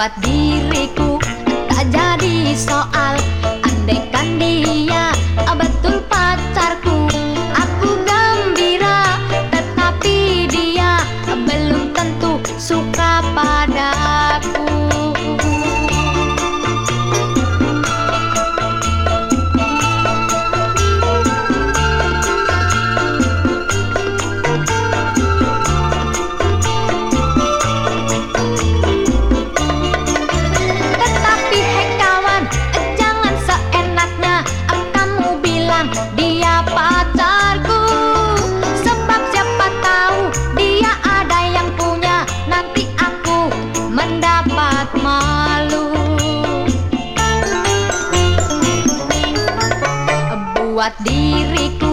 Buat diriku. Tak jadi soal Andaikan dia betul pacarku. Aku gembira tetapi dia belum tentu suka buat diriku.